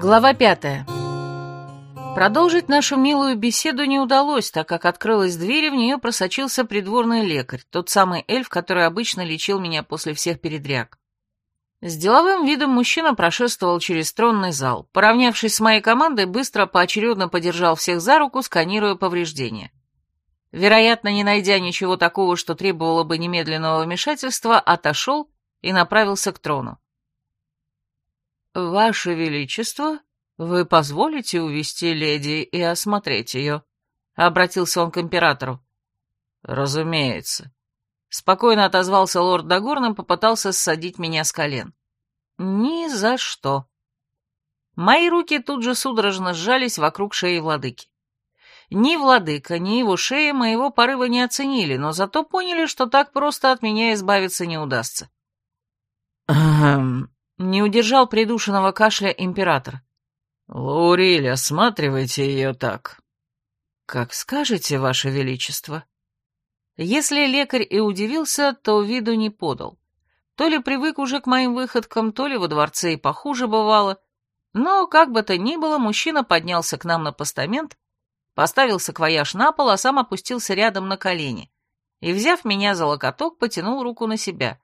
Глава пятая. Продолжить нашу милую беседу не удалось, так как открылась дверь, и в нее просочился придворный лекарь, тот самый эльф, который обычно лечил меня после всех передряг. С деловым видом мужчина прошествовал через тронный зал. Поравнявшись с моей командой, быстро поочередно подержал всех за руку, сканируя повреждения. Вероятно, не найдя ничего такого, что требовало бы немедленного вмешательства, отошел и направился к трону. «Ваше Величество, вы позволите увести леди и осмотреть ее?» — обратился он к императору. «Разумеется». Спокойно отозвался лорд Дагорн и попытался ссадить меня с колен. «Ни за что». Мои руки тут же судорожно сжались вокруг шеи владыки. Ни владыка, ни его шея моего порыва не оценили, но зато поняли, что так просто от меня избавиться не удастся. Не удержал придушенного кашля император. «Лауриль, осматривайте ее так». «Как скажете, ваше величество». Если лекарь и удивился, то виду не подал. То ли привык уже к моим выходкам, то ли во дворце и похуже бывало. Но, как бы то ни было, мужчина поднялся к нам на постамент поставил саквояж на пол, а сам опустился рядом на колени и, взяв меня за локоток, потянул руку на себя.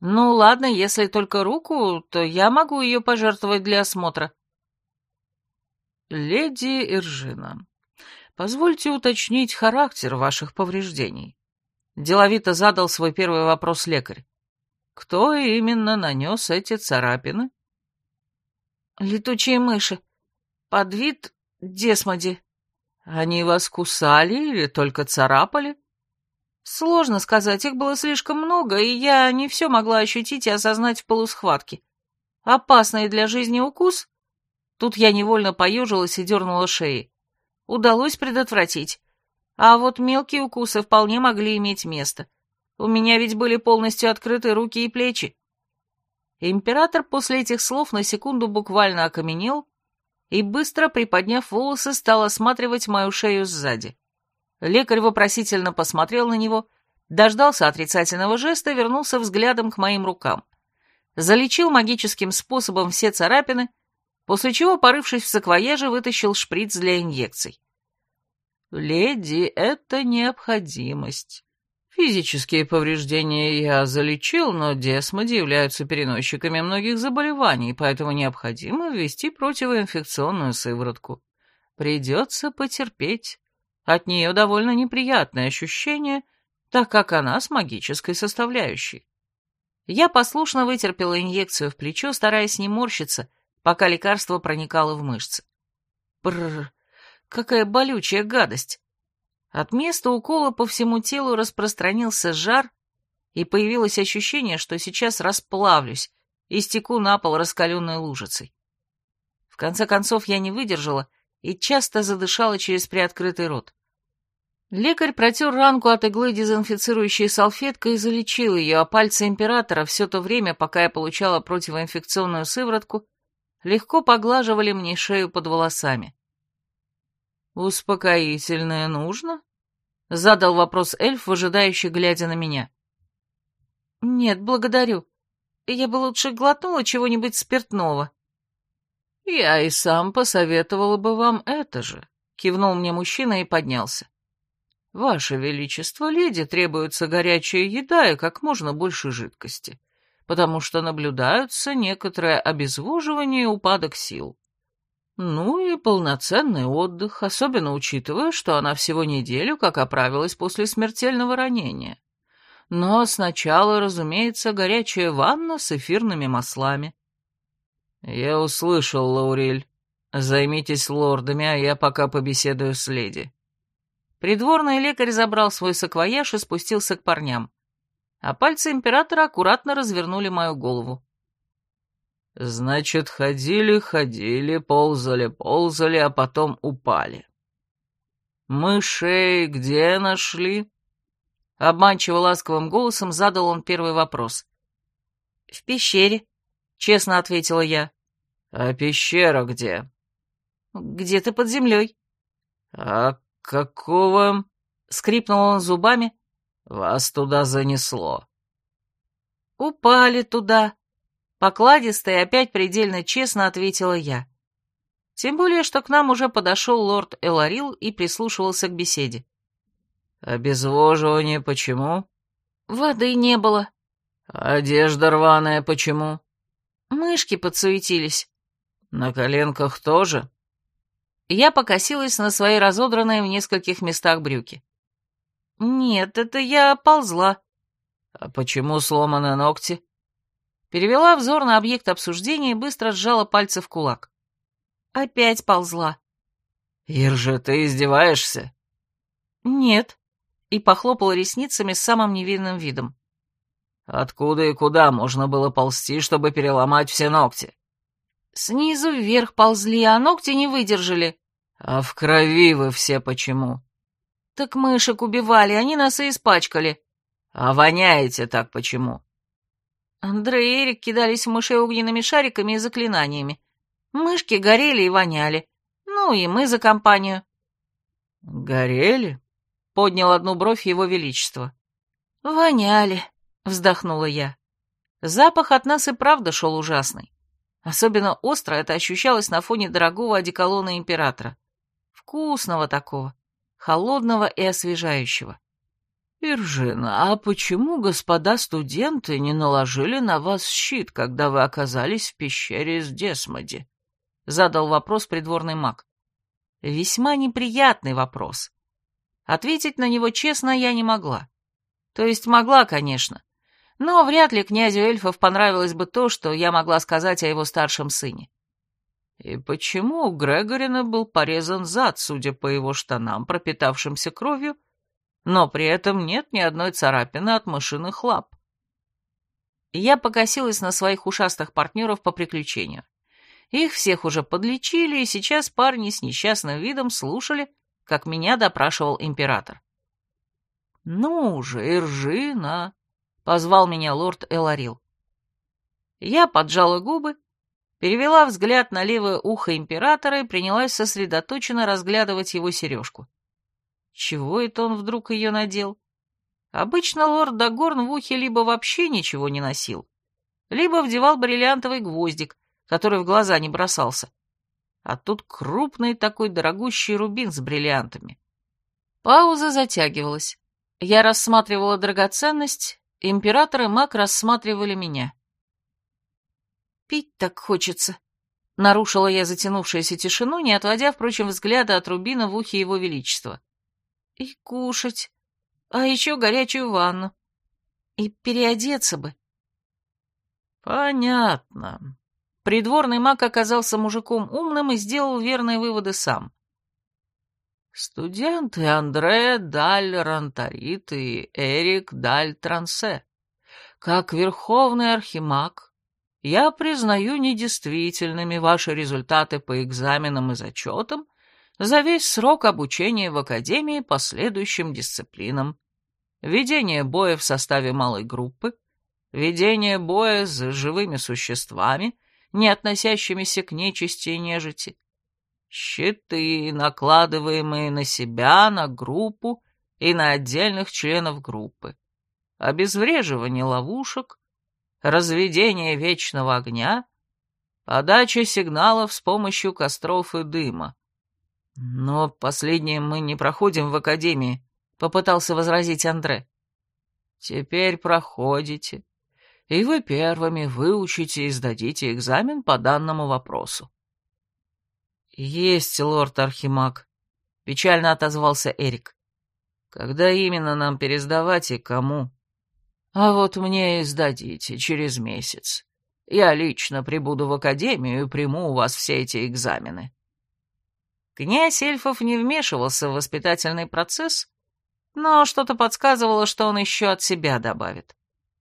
«Ну ладно, если только руку, то я могу ее пожертвовать для осмотра». «Леди Иржина, позвольте уточнить характер ваших повреждений», — деловито задал свой первый вопрос лекарь. «Кто именно нанес эти царапины?» «Летучие мыши. Под вид Десмоди», они вас кусали или только царапали? Сложно сказать, их было слишком много, и я не все могла ощутить и осознать в полусхватке. Опасный для жизни укус? Тут я невольно поежилась и дернула шеи. Удалось предотвратить. А вот мелкие укусы вполне могли иметь место. У меня ведь были полностью открыты руки и плечи. Император после этих слов на секунду буквально окаменел, и, быстро приподняв волосы, стал осматривать мою шею сзади. Лекарь вопросительно посмотрел на него, дождался отрицательного жеста вернулся взглядом к моим рукам. Залечил магическим способом все царапины, после чего, порывшись в саквояже, вытащил шприц для инъекций. «Леди, это необходимость. Физические повреждения я залечил, но десмоди являются переносчиками многих заболеваний, поэтому необходимо ввести противоинфекционную сыворотку. Придется потерпеть. От нее довольно неприятное ощущение, так как она с магической составляющей. Я послушно вытерпела инъекцию в плечо, стараясь не морщиться, пока лекарство проникало в мышцы. Бррр, какая болючая гадость! От места укола по всему телу распространился жар, и появилось ощущение, что сейчас расплавлюсь и стеку на пол раскаленной лужицей. В конце концов я не выдержала и часто задышала через приоткрытый рот. Лекарь протер ранку от иглы дезинфицирующей салфеткой и залечил ее, а пальцы императора все то время, пока я получала противоинфекционную сыворотку, легко поглаживали мне шею под волосами. «Успокоительное нужно?» — задал вопрос эльф, выжидающий, глядя на меня. «Нет, благодарю. Я бы лучше глотнула чего-нибудь спиртного». «Я и сам посоветовала бы вам это же», — кивнул мне мужчина и поднялся. «Ваше Величество, леди, требуется горячая еда и как можно больше жидкости, потому что наблюдаются некоторое обезвоживание и упадок сил. Ну и полноценный отдых, особенно учитывая, что она всего неделю как оправилась после смертельного ранения. Но сначала, разумеется, горячая ванна с эфирными маслами. Я услышал, Лаурель. Займитесь лордами, а я пока побеседую с леди. Придворный лекарь забрал свой саквояж и спустился к парням. А пальцы императора аккуратно развернули мою голову. Значит, ходили, ходили, ползали, ползали, а потом упали. Мышей где нашли? Обманчиво ласковым голосом задал он первый вопрос. В пещере, честно ответила я. А пещера где? Где-то под землей. А какого? Скрипнул он зубами. Вас туда занесло. Упали туда, Покладисто и опять предельно честно ответила я. Тем более, что к нам уже подошел лорд Эларил и прислушивался к беседе. «Обезвоживание почему?» «Воды не было». «Одежда рваная почему?» «Мышки подсуетились». «На коленках тоже?» Я покосилась на свои разодранные в нескольких местах брюки. «Нет, это я ползла». «А почему сломаны ногти?» Перевела взор на объект обсуждения и быстро сжала пальцы в кулак. Опять ползла. «Иржи, ты издеваешься?» «Нет», и похлопала ресницами с самым невинным видом. «Откуда и куда можно было ползти, чтобы переломать все ногти?» «Снизу вверх ползли, а ногти не выдержали». «А в крови вы все почему?» «Так мышек убивали, они нас и испачкали». «А воняете так почему?» Андрей и Эрик кидались в мышей огненными шариками и заклинаниями. Мышки горели и воняли. Ну и мы за компанию. «Горели?» — поднял одну бровь его величество. «Воняли», — вздохнула я. Запах от нас и правда шел ужасный. Особенно остро это ощущалось на фоне дорогого одеколона императора. Вкусного такого, холодного и освежающего. «Иржина, а почему господа студенты не наложили на вас щит, когда вы оказались в пещере с Десмоди?» — задал вопрос придворный маг. Весьма неприятный вопрос. Ответить на него честно я не могла. То есть могла, конечно, но вряд ли князю эльфов понравилось бы то, что я могла сказать о его старшем сыне. И почему у Грегорина был порезан зад, судя по его штанам, пропитавшимся кровью, но при этом нет ни одной царапины от мышиных лап? Я покосилась на своих ушастых партнеров по приключению. Их всех уже подлечили, и сейчас парни с несчастным видом слушали, как меня допрашивал император. «Ну же, Иржина!» — позвал меня лорд Эларил. Я поджала губы, перевела взгляд на левое ухо императора и принялась сосредоточенно разглядывать его сережку. Чего это он вдруг ее надел? Обычно лорд Дагорн в ухе либо вообще ничего не носил, либо вдевал бриллиантовый гвоздик, который в глаза не бросался. А тут крупный такой дорогущий рубин с бриллиантами. Пауза затягивалась. Я рассматривала драгоценность, император и маг рассматривали меня. «Пить так хочется», — нарушила я затянувшуюся тишину, не отводя, впрочем, взгляда от рубина в ухе его величества. «И кушать, а еще горячую ванну. И переодеться бы». «Понятно», Придворный маг оказался мужиком умным и сделал верные выводы сам. Студенты Андре Даль Рантарит и Эрик Даль Трансе. Как верховный архимаг, я признаю недействительными ваши результаты по экзаменам и зачетам за весь срок обучения в Академии по следующим дисциплинам. Ведение боя в составе малой группы, ведение боя с живыми существами — не относящимися к нечисти и нежити. Щиты, накладываемые на себя, на группу и на отдельных членов группы. Обезвреживание ловушек, разведение вечного огня, подача сигналов с помощью костров и дыма. Но последнее мы не проходим в академии, попытался возразить Андре. Теперь проходите и вы первыми выучите и сдадите экзамен по данному вопросу. «Есть, лорд Архимаг», — печально отозвался Эрик. «Когда именно нам пересдавать и кому?» «А вот мне и сдадите через месяц. Я лично прибуду в академию и приму у вас все эти экзамены». Князь эльфов не вмешивался в воспитательный процесс, но что-то подсказывало, что он еще от себя добавит.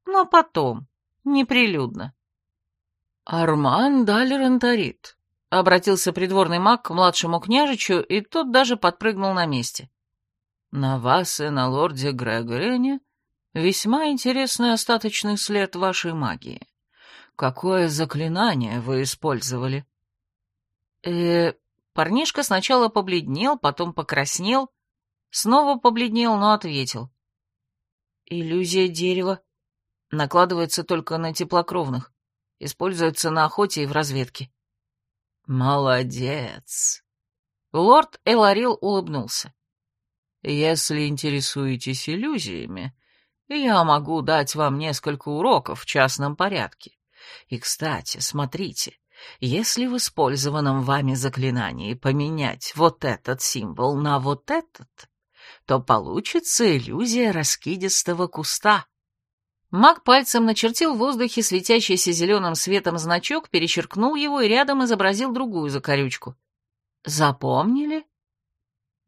Но потом, Неприлюдно. «Арман Далерантарит», — обратился придворный маг к младшему княжичу, и тот даже подпрыгнул на месте. «На вас и на лорде Грегорине весьма интересный остаточный след вашей магии. Какое заклинание вы использовали?» э Парнишка сначала побледнел, потом покраснел, снова побледнел, но ответил. «Иллюзия дерева накладывается только на теплокровных, используется на охоте и в разведке. Молодец. Лорд Эларил улыбнулся. Если интересуетесь иллюзиями, я могу дать вам несколько уроков в частном порядке. И, кстати, смотрите, если в использованном вами заклинании поменять вот этот символ на вот этот, то получится иллюзия раскидистого куста. Маг пальцем начертил в воздухе светящийся зеленым светом значок, перечеркнул его и рядом изобразил другую закорючку. «Запомнили?»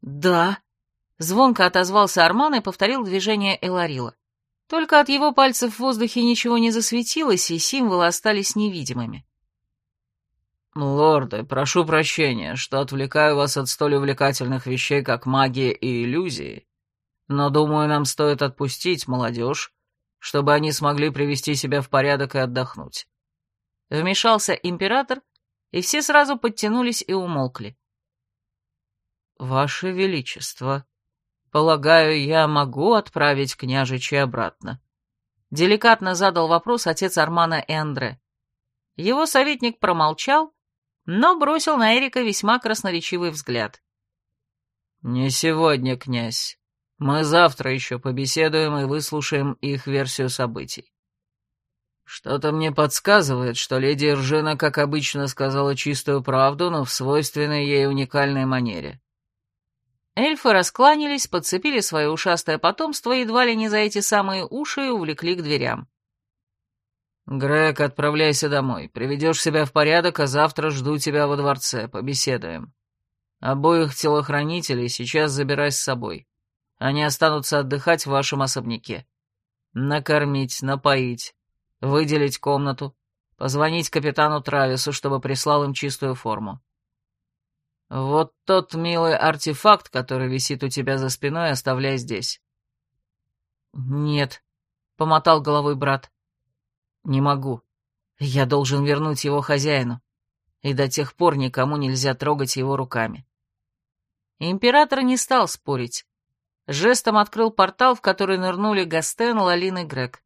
«Да», — звонко отозвался Арман и повторил движение Эларила. Только от его пальцев в воздухе ничего не засветилось, и символы остались невидимыми. «Лорды, прошу прощения, что отвлекаю вас от столь увлекательных вещей, как магия и иллюзии, но, думаю, нам стоит отпустить молодежь, чтобы они смогли привести себя в порядок и отдохнуть». Вмешался император, и все сразу подтянулись и умолкли. «Ваше Величество, полагаю, я могу отправить княжичи обратно?» Деликатно задал вопрос отец Армана и Андре. Его советник промолчал, но бросил на Эрика весьма красноречивый взгляд. «Не сегодня, князь. Мы завтра еще побеседуем и выслушаем их версию событий. Что-то мне подсказывает, что леди Ржина, как обычно, сказала чистую правду, но в свойственной ей уникальной манере». Эльфы раскланялись, подцепили свое ушастое потомство едва ли не за эти самые уши и увлекли к дверям. «Грег, отправляйся домой. Приведешь себя в порядок, а завтра жду тебя во дворце. Побеседуем. Обоих телохранителей сейчас забирай с собой. Они останутся отдыхать в вашем особняке. Накормить, напоить, выделить комнату, позвонить капитану Травису, чтобы прислал им чистую форму. Вот тот милый артефакт, который висит у тебя за спиной, оставляй здесь». «Нет», — помотал головой брат. «Не могу. Я должен вернуть его хозяину, и до тех пор никому нельзя трогать его руками». Император не стал спорить. Жестом открыл портал, в который нырнули Гастен, Лалин и Грег.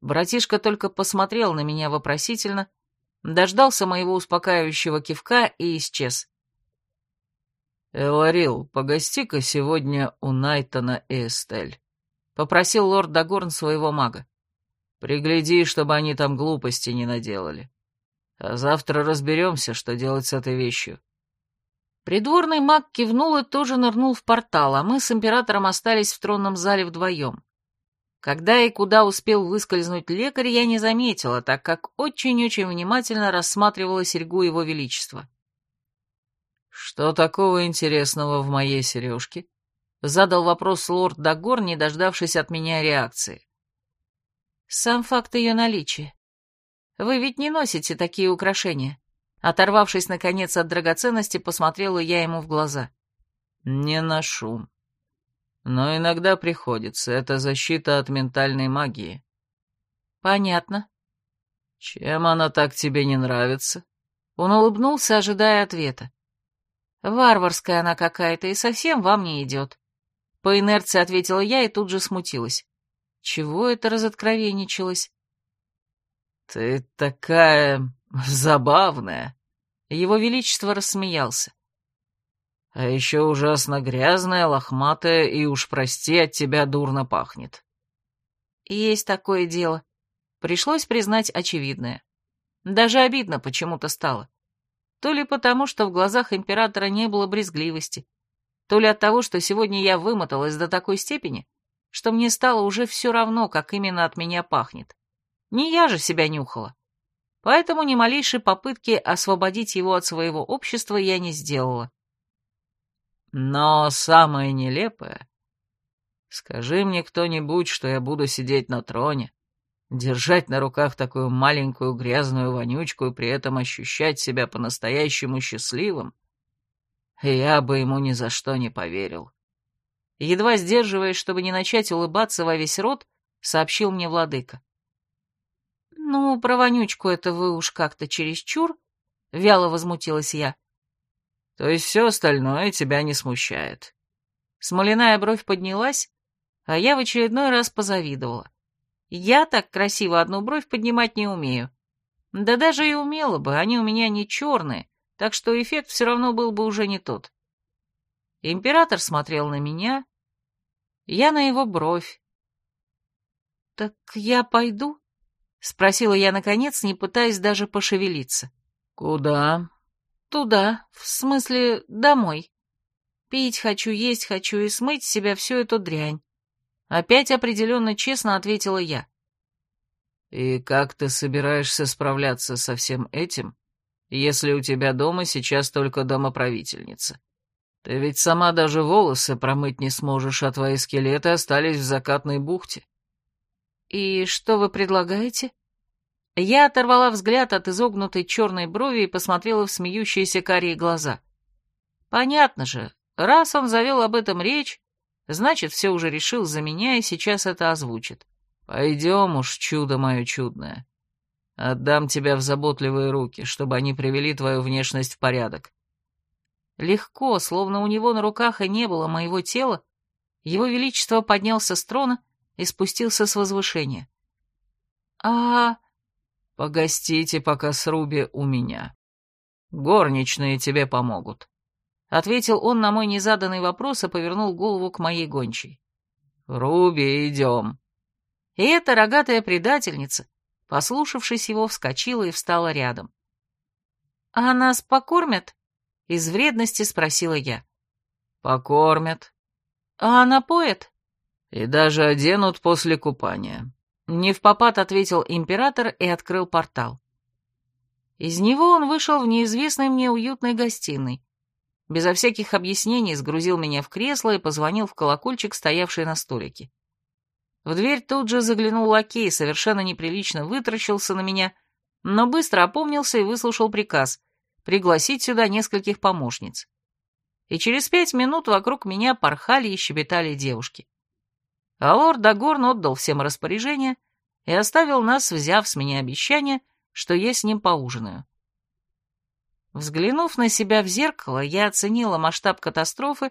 Братишка только посмотрел на меня вопросительно, дождался моего успокаивающего кивка и исчез. «Эларил, погости-ка сегодня у Найтона и Эстель», — попросил лорд Дагорн своего мага. Пригляди, чтобы они там глупости не наделали. А завтра разберемся, что делать с этой вещью. Придворный маг кивнул и тоже нырнул в портал, а мы с императором остались в тронном зале вдвоем. Когда и куда успел выскользнуть лекарь, я не заметила, так как очень-очень внимательно рассматривала серьгу его величества. «Что такого интересного в моей сережке?» — задал вопрос лорд Дагор, не дождавшись от меня реакции. Сам факт ее наличия. Вы ведь не носите такие украшения. Оторвавшись, наконец, от драгоценности, посмотрела я ему в глаза. Не ношу. Но иногда приходится. Это защита от ментальной магии. Понятно. Чем она так тебе не нравится? Он улыбнулся, ожидая ответа. Варварская она какая-то и совсем вам не идет. По инерции ответила я и тут же смутилась. Чего это разоткровенничалось? «Ты такая забавная!» Его Величество рассмеялся. «А еще ужасно грязная, лохматая и, уж прости, от тебя дурно пахнет». «Есть такое дело. Пришлось признать очевидное. Даже обидно почему-то стало. То ли потому, что в глазах императора не было брезгливости, то ли от того, что сегодня я вымоталась до такой степени, что мне стало уже все равно, как именно от меня пахнет. Не я же себя нюхала. Поэтому ни малейшей попытки освободить его от своего общества я не сделала. Но самое нелепое... Скажи мне кто-нибудь, что я буду сидеть на троне, держать на руках такую маленькую грязную вонючку и при этом ощущать себя по-настоящему счастливым, я бы ему ни за что не поверил едва сдерживаясь, чтобы не начать улыбаться во весь рот, сообщил мне владыка. «Ну, про вонючку это вы уж как-то чересчур», — вяло возмутилась я. «То есть все остальное тебя не смущает?» Смоляная бровь поднялась, а я в очередной раз позавидовала. Я так красиво одну бровь поднимать не умею. Да даже и умела бы, они у меня не черные, так что эффект все равно был бы уже не тот. Император смотрел на меня, я на его бровь. «Так я пойду?» — спросила я, наконец, не пытаясь даже пошевелиться. «Куда?» «Туда, в смысле, домой. Пить хочу, есть хочу и смыть с себя всю эту дрянь». Опять определенно честно ответила я. «И как ты собираешься справляться со всем этим, если у тебя дома сейчас только домоправительница? Ты ведь сама даже волосы промыть не сможешь, а твои скелеты остались в закатной бухте». «И что вы предлагаете?» Я оторвала взгляд от изогнутой черной брови и посмотрела в смеющиеся карие глаза. «Понятно же, раз он завел об этом речь, значит, все уже решил за меня и сейчас это озвучит. Пойдем уж, чудо мое чудное. Отдам тебя в заботливые руки, чтобы они привели твою внешность в порядок». Легко, словно у него на руках и не было моего тела, его величество поднялся с трона и спустился с возвышения. «А...» «Погостите пока с Руби у меня. Горничные тебе помогут», — ответил он на мой незаданный вопрос и повернул голову к моей гончей. «Руби, идем». И эта рогатая предательница, послушавшись его, вскочила и встала рядом. «А нас покормят?» — из вредности спросила я. «Покормят». «А напоят?» «И даже оденут после купания. Не в попад ответил император и открыл портал. Из него он вышел в неизвестной мне уютной гостиной. Безо всяких объяснений сгрузил меня в кресло и позвонил в колокольчик, стоявший на столике. В дверь тут же заглянул лакей, совершенно неприлично вытращился на меня, но быстро опомнился и выслушал приказ пригласить сюда нескольких помощниц. И через пять минут вокруг меня порхали и щебетали девушки а лорд Дагорн отдал всем распоряжение и оставил нас, взяв с меня обещание, что я с ним поужинаю. Взглянув на себя в зеркало, я оценила масштаб катастрофы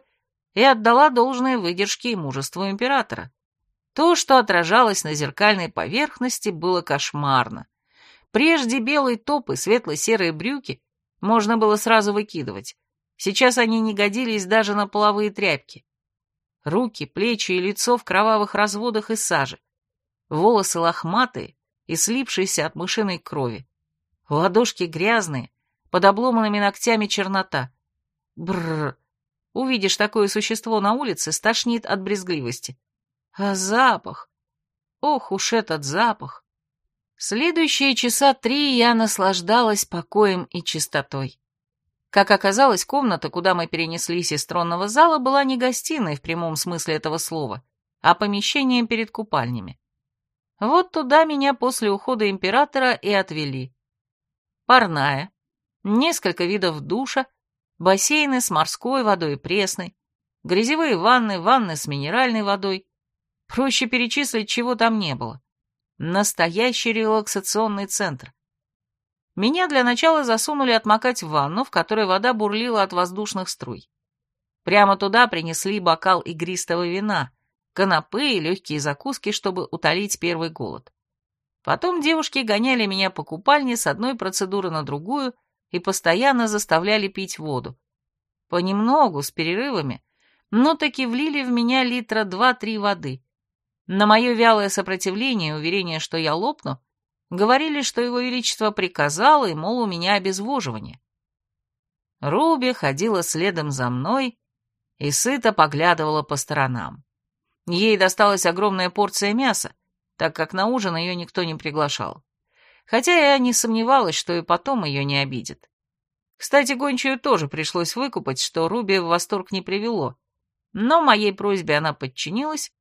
и отдала должное выдержке и мужеству императора. То, что отражалось на зеркальной поверхности, было кошмарно. Прежде белый топ и светло-серые брюки можно было сразу выкидывать. Сейчас они не годились даже на половые тряпки. Руки, плечи и лицо в кровавых разводах и саже. Волосы лохматые и слипшиеся от мышиной крови. Ладошки грязные, под обломанными ногтями чернота. Бррр. Увидишь такое существо на улице, стошнит от брезгливости. А запах! Ох уж этот запах! Следующие часа три я наслаждалась покоем и чистотой. Как оказалось, комната, куда мы перенеслись из тронного зала, была не гостиной в прямом смысле этого слова, а помещением перед купальнями. Вот туда меня после ухода императора и отвели. Парная, несколько видов душа, бассейны с морской водой и пресной, грязевые ванны, ванны с минеральной водой. Проще перечислить, чего там не было. Настоящий релаксационный центр. Меня для начала засунули отмокать в ванну, в которой вода бурлила от воздушных струй. Прямо туда принесли бокал игристого вина, канапы и легкие закуски, чтобы утолить первый голод. Потом девушки гоняли меня по купальне с одной процедуры на другую и постоянно заставляли пить воду. Понемногу, с перерывами, но таки влили в меня литра два-три воды. На мое вялое сопротивление и уверение, что я лопну, Говорили, что его величество приказало, и, мол, у меня обезвоживание. Руби ходила следом за мной и сыто поглядывала по сторонам. Ей досталась огромная порция мяса, так как на ужин ее никто не приглашал. Хотя я не сомневалась, что и потом ее не обидят. Кстати, гончую тоже пришлось выкупать, что Руби в восторг не привело, но моей просьбе она подчинилась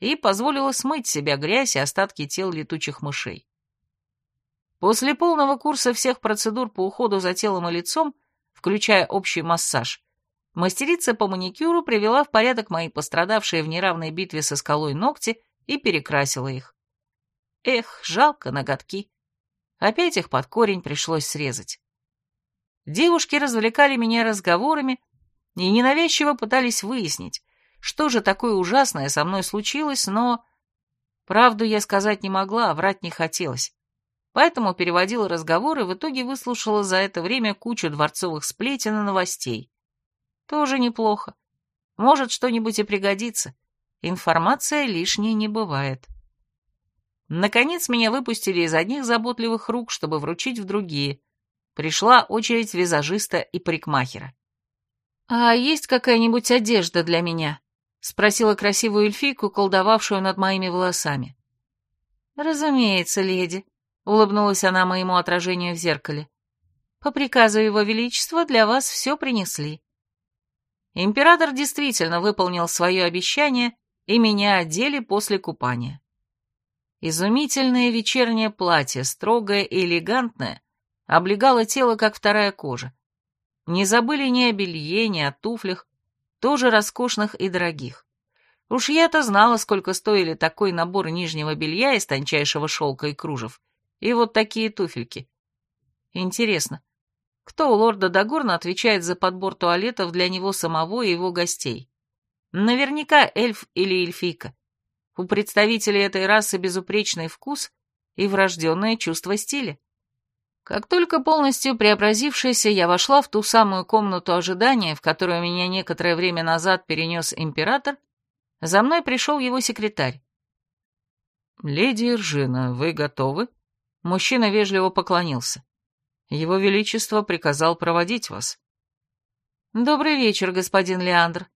и позволила смыть с себя грязь и остатки тел летучих мышей. После полного курса всех процедур по уходу за телом и лицом, включая общий массаж, мастерица по маникюру привела в порядок мои пострадавшие в неравной битве со скалой ногти и перекрасила их. Эх, жалко ноготки. Опять их под корень пришлось срезать. Девушки развлекали меня разговорами и ненавязчиво пытались выяснить, что же такое ужасное со мной случилось, но... Правду я сказать не могла, а врать не хотелось. Поэтому переводила разговор и в итоге выслушала за это время кучу дворцовых сплетен и новостей. Тоже неплохо. Может, что-нибудь и пригодится. Информация лишней не бывает. Наконец меня выпустили из одних заботливых рук, чтобы вручить в другие. Пришла очередь визажиста и парикмахера. «А есть какая-нибудь одежда для меня?» — спросила красивую эльфийку, колдовавшую над моими волосами. «Разумеется, леди», — улыбнулась она моему отражению в зеркале. «По приказу его величества для вас все принесли». Император действительно выполнил свое обещание, и меня одели после купания. Изумительное вечернее платье, строгое и элегантное, облегало тело, как вторая кожа. Не забыли ни о белье, ни о туфлях, тоже роскошных и дорогих. Уж я-то знала, сколько стоили такой набор нижнего белья из тончайшего шелка и кружев, и вот такие туфельки. Интересно, кто у лорда Дагорна отвечает за подбор туалетов для него самого и его гостей? Наверняка эльф или эльфийка. У представителей этой расы безупречный вкус и врожденное чувство стиля. Как только полностью преобразившаяся, я вошла в ту самую комнату ожидания, в которую меня некоторое время назад перенес император, за мной пришел его секретарь. «Леди Иржина, вы готовы?» Мужчина вежливо поклонился. Его Величество приказал проводить вас. «Добрый вечер, господин Леандр.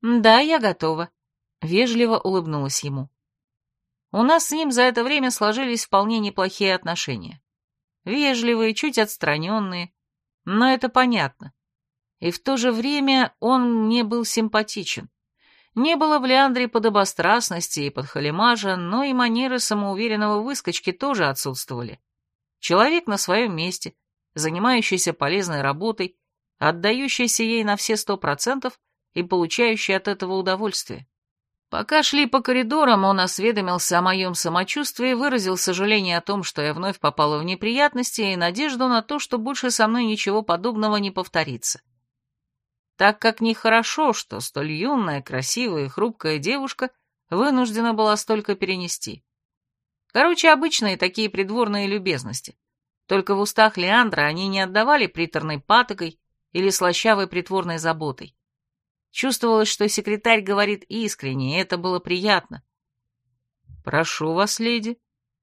Да, я готова», — вежливо улыбнулась ему. У нас с ним за это время сложились вполне неплохие отношения. Вежливые, чуть отстраненные, но это понятно. И в то же время он мне был симпатичен. Не было в Леандре подобострастности и подхалимажа, но и манеры самоуверенного выскочки тоже отсутствовали. Человек на своем месте, занимающийся полезной работой, отдающийся ей на все сто процентов и получающий от этого удовольствие. Пока шли по коридорам, он осведомился о моем самочувствии, выразил сожаление о том, что я вновь попала в неприятности, и надежду на то, что больше со мной ничего подобного не повторится. Так как нехорошо, что столь юная, красивая и хрупкая девушка вынуждена была столько перенести. Короче, обычные такие придворные любезности. Только в устах Леандра они не отдавали приторной патокой или слащавой притворной заботой. Чувствовалось, что секретарь говорит искренне, и это было приятно. «Прошу вас, леди.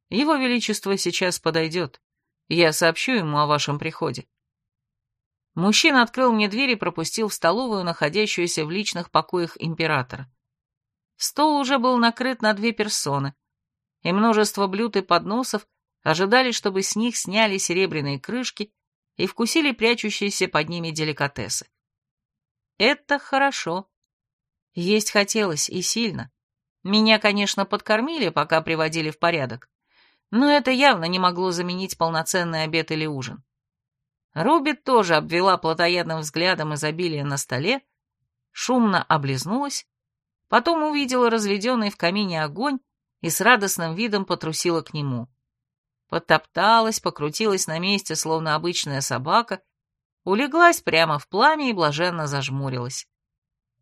Его Величество сейчас подойдет. Я сообщу ему о вашем приходе». Мужчина открыл мне дверь и пропустил в столовую, находящуюся в личных покоях императора. Стол уже был накрыт на две персоны, и множество блюд и подносов ожидали, чтобы с них сняли серебряные крышки и вкусили прячущиеся под ними деликатесы. Это хорошо. Есть хотелось и сильно. Меня, конечно, подкормили, пока приводили в порядок, но это явно не могло заменить полноценный обед или ужин. Руби тоже обвела плотоядным взглядом изобилие на столе, шумно облизнулась, потом увидела разведенный в камине огонь и с радостным видом потрусила к нему. Потопталась, покрутилась на месте, словно обычная собака, улеглась прямо в пламя и блаженно зажмурилась.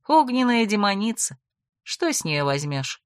Огненная демоница. Что с нее возьмешь?